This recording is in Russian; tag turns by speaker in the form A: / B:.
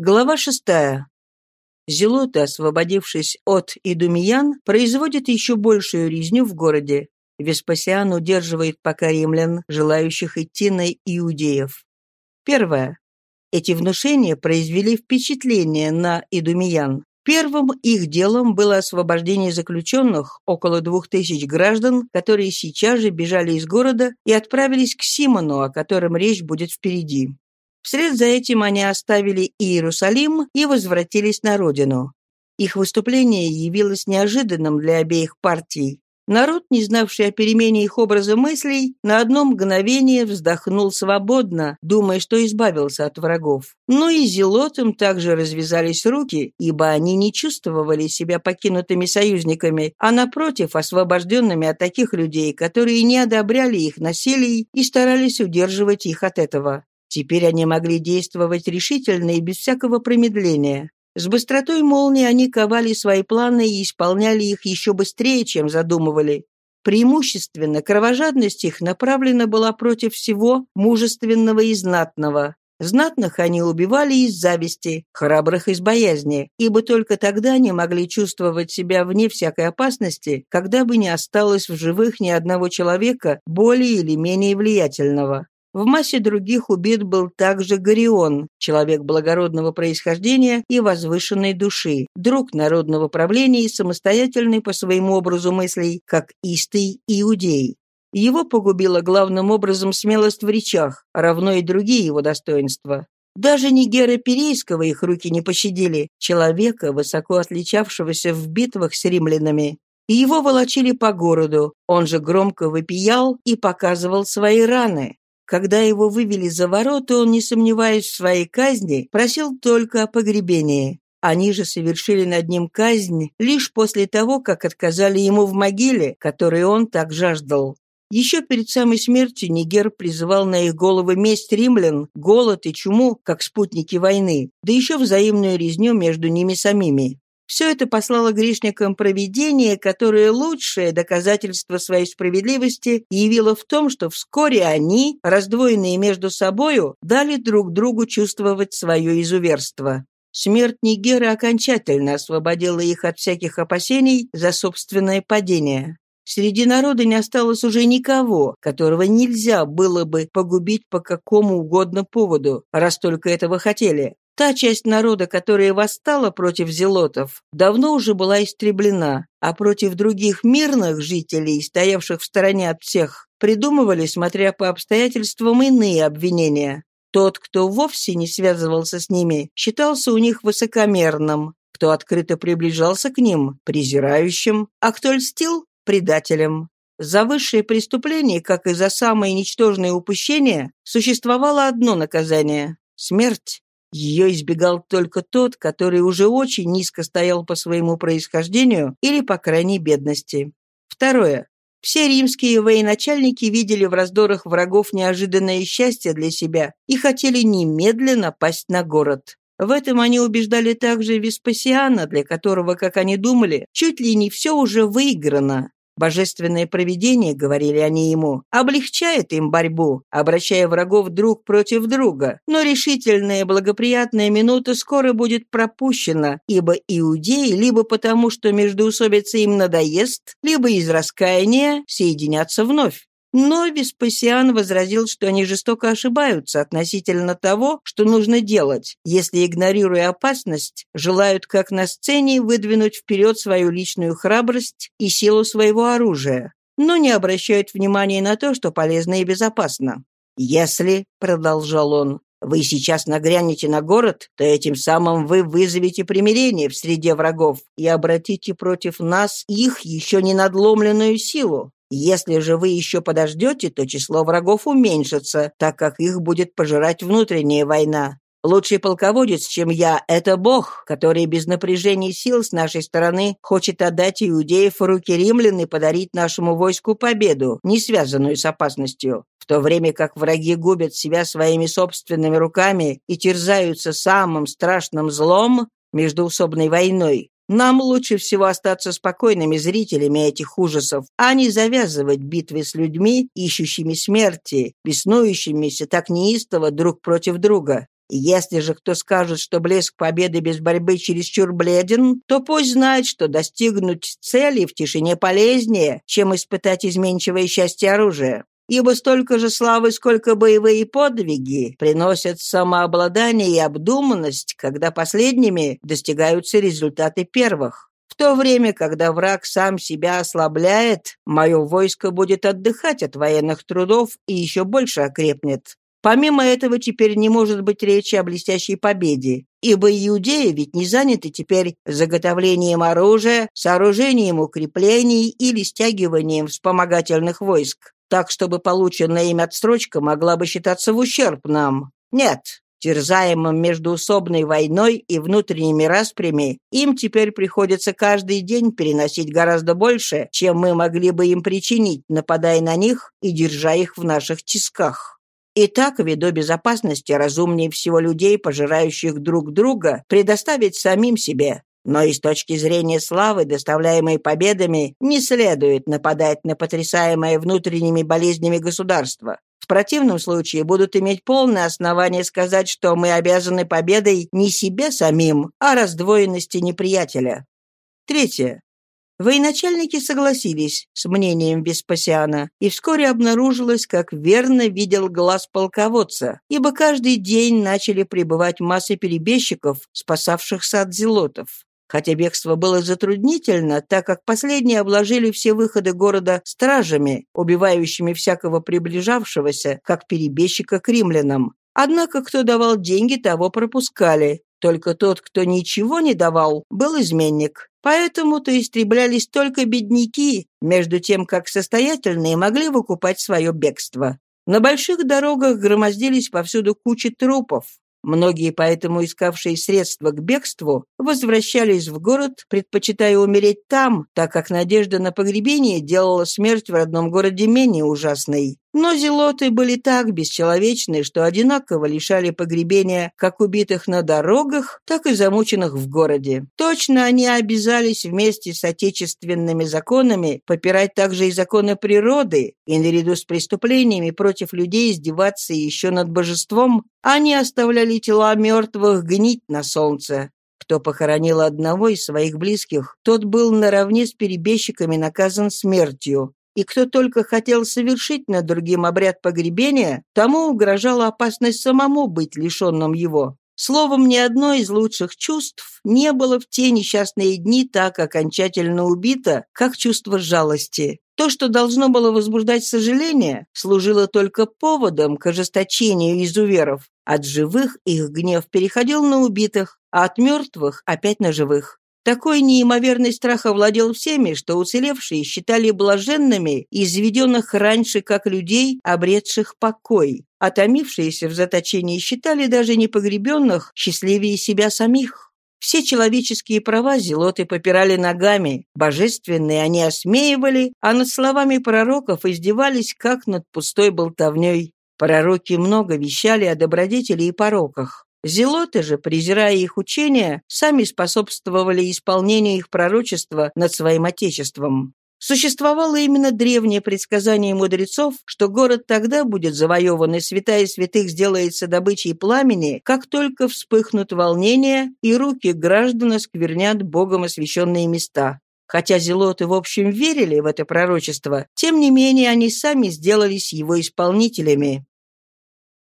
A: Глава шестая. Зелоты, освободившись от идумиян, производят еще большую резню в городе. Веспасиан удерживает пока римлян, желающих идти на иудеев. Первое. Эти внушения произвели впечатление на идумиян. Первым их делом было освобождение заключенных, около двух тысяч граждан, которые сейчас же бежали из города и отправились к Симону, о котором речь будет впереди. Вслед за этим они оставили Иерусалим и возвратились на родину. Их выступление явилось неожиданным для обеих партий. Народ, не знавший о перемене их образа мыслей, на одно мгновение вздохнул свободно, думая, что избавился от врагов. Но и зелотам также развязались руки, ибо они не чувствовали себя покинутыми союзниками, а, напротив, освобожденными от таких людей, которые не одобряли их насилий и старались удерживать их от этого. Теперь они могли действовать решительно и без всякого промедления. С быстротой молнии они ковали свои планы и исполняли их еще быстрее, чем задумывали. Преимущественно кровожадность их направлена была против всего мужественного и знатного. Знатных они убивали из зависти, храбрых из боязни, ибо только тогда они могли чувствовать себя вне всякой опасности, когда бы не осталось в живых ни одного человека более или менее влиятельного. В массе других убит был также Горион, человек благородного происхождения и возвышенной души, друг народного правления и самостоятельный по своему образу мыслей, как истый иудей. Его погубила главным образом смелость в речах, равно и другие его достоинства. Даже Нигера Перейского их руки не пощадили, человека, высоко отличавшегося в битвах с римлянами. Его волочили по городу, он же громко выпиял и показывал свои раны. Когда его вывели за ворота, он, не сомневаясь в своей казни, просил только о погребении. Они же совершили над ним казнь лишь после того, как отказали ему в могиле, которой он так жаждал. Еще перед самой смертью Нигер призывал на их головы месть римлян, голод и чуму, как спутники войны, да еще взаимную резню между ними самими. Все это послало грешникам провидение, которое лучшее доказательство своей справедливости явило в том, что вскоре они, раздвоенные между собою, дали друг другу чувствовать свое изуверство. Смерть Нигеры окончательно освободила их от всяких опасений за собственное падение. Среди народа не осталось уже никого, которого нельзя было бы погубить по какому угодно поводу, раз только этого хотели. Та часть народа, которая восстала против зелотов, давно уже была истреблена, а против других мирных жителей, стоявших в стороне от всех, придумывали, смотря по обстоятельствам, иные обвинения. Тот, кто вовсе не связывался с ними, считался у них высокомерным, кто открыто приближался к ним – презирающим, а кто льстил – предателем. За высшие преступления, как и за самые ничтожные упущения, существовало одно наказание – смерть. Ее избегал только тот, который уже очень низко стоял по своему происхождению или по крайней бедности. Второе. Все римские военачальники видели в раздорах врагов неожиданное счастье для себя и хотели немедленно пасть на город. В этом они убеждали также Веспасиана, для которого, как они думали, чуть ли не все уже выиграно. Божественное провидение, говорили они ему, облегчает им борьбу, обращая врагов друг против друга. Но решительная благоприятная минута скоро будет пропущена, ибо иудеи либо потому, что междоусобица им надоест, либо из раскаяния соединятся вновь. Но Веспасиан возразил, что они жестоко ошибаются относительно того, что нужно делать, если, игнорируя опасность, желают, как на сцене, выдвинуть вперед свою личную храбрость и силу своего оружия, но не обращают внимания на то, что полезно и безопасно. «Если», — продолжал он, — «вы сейчас нагрянете на город, то этим самым вы вызовете примирение в среде врагов и обратите против нас их еще не надломленную силу. Если же вы еще подождете, то число врагов уменьшится, так как их будет пожирать внутренняя война. Лучший полководец, чем я, это Бог, который без напряжения сил с нашей стороны хочет отдать иудеев в руки римлян и подарить нашему войску победу, не связанную с опасностью. В то время как враги губят себя своими собственными руками и терзаются самым страшным злом, междуусобной войной, нам лучше всего остаться спокойными зрителями этих ужасов, а не завязывать битвы с людьми, ищущими смерти, беснующимися так неистово друг против друга. Если же кто скажет, что блеск победы без борьбы чересчур бледен, то пусть знает, что достигнуть цели в тишине полезнее, чем испытать изменчивое счастье оружия. Ибо столько же славы, сколько боевые подвиги, приносят самообладание и обдуманность, когда последними достигаются результаты первых. В то время, когда враг сам себя ослабляет, мое войско будет отдыхать от военных трудов и еще больше окрепнет. Помимо этого, теперь не может быть речи о блестящей победе, ибо иудеи ведь не заняты теперь заготовлением оружия, сооружением укреплений или стягиванием вспомогательных войск, так чтобы полученная им отстрочка могла бы считаться в ущерб нам. Нет, терзаемым междуусобной войной и внутренними распрями, им теперь приходится каждый день переносить гораздо больше, чем мы могли бы им причинить, нападая на них и держа их в наших тисках. И так, ввиду безопасности, разумнее всего людей, пожирающих друг друга, предоставить самим себе. Но и с точки зрения славы, доставляемой победами, не следует нападать на потрясаемое внутренними болезнями государство. В противном случае будут иметь полное основание сказать, что мы обязаны победой не себе самим, а раздвоенности неприятеля. Третье. Военачальники согласились с мнением Веспасиана, и вскоре обнаружилось, как верно видел глаз полководца, ибо каждый день начали прибывать массы перебежчиков, спасавшихся от зелотов. Хотя бегство было затруднительно, так как последние обложили все выходы города стражами, убивающими всякого приближавшегося, как перебежчика к римлянам. Однако кто давал деньги, того пропускали. Только тот, кто ничего не давал, был изменник. Поэтому-то истреблялись только бедняки, между тем, как состоятельные могли выкупать свое бегство. На больших дорогах громоздились повсюду кучи трупов. Многие, поэтому искавшие средства к бегству, возвращались в город, предпочитая умереть там, так как надежда на погребение делала смерть в родном городе менее ужасной. Но зелоты были так бесчеловечны, что одинаково лишали погребения как убитых на дорогах, так и замученных в городе. Точно они обязались вместе с отечественными законами попирать также и законы природы, и наряду с преступлениями против людей издеваться еще над божеством, они оставляли тела мертвых гнить на солнце. Кто похоронил одного из своих близких, тот был наравне с перебежчиками наказан смертью, и кто только хотел совершить над другим обряд погребения, тому угрожала опасность самому быть лишенным его. Словом, ни одно из лучших чувств не было в те несчастные дни так окончательно убито, как чувство жалости. То, что должно было возбуждать сожаление, служило только поводом к ожесточению изуверов. От живых их гнев переходил на убитых, а от мертвых опять на живых. Такой неимоверный страх овладел всеми, что уцелевшие считали блаженными изведенных раньше как людей, обретших покой. А томившиеся в заточении считали даже непогребенных счастливее себя самих. Все человеческие права зелоты попирали ногами, божественные они осмеивали, а над словами пророков издевались, как над пустой болтовней. Пророки много вещали о добродетели и пороках. Зелоты же, презирая их учения, сами способствовали исполнению их пророчества над своим отечеством. Существовало именно древнее предсказание мудрецов, что город тогда будет завоеван и святая святых сделается добычей пламени, как только вспыхнут волнения и руки граждан осквернят Богом освященные места. Хотя зелоты в общем верили в это пророчество, тем не менее они сами сделались его исполнителями.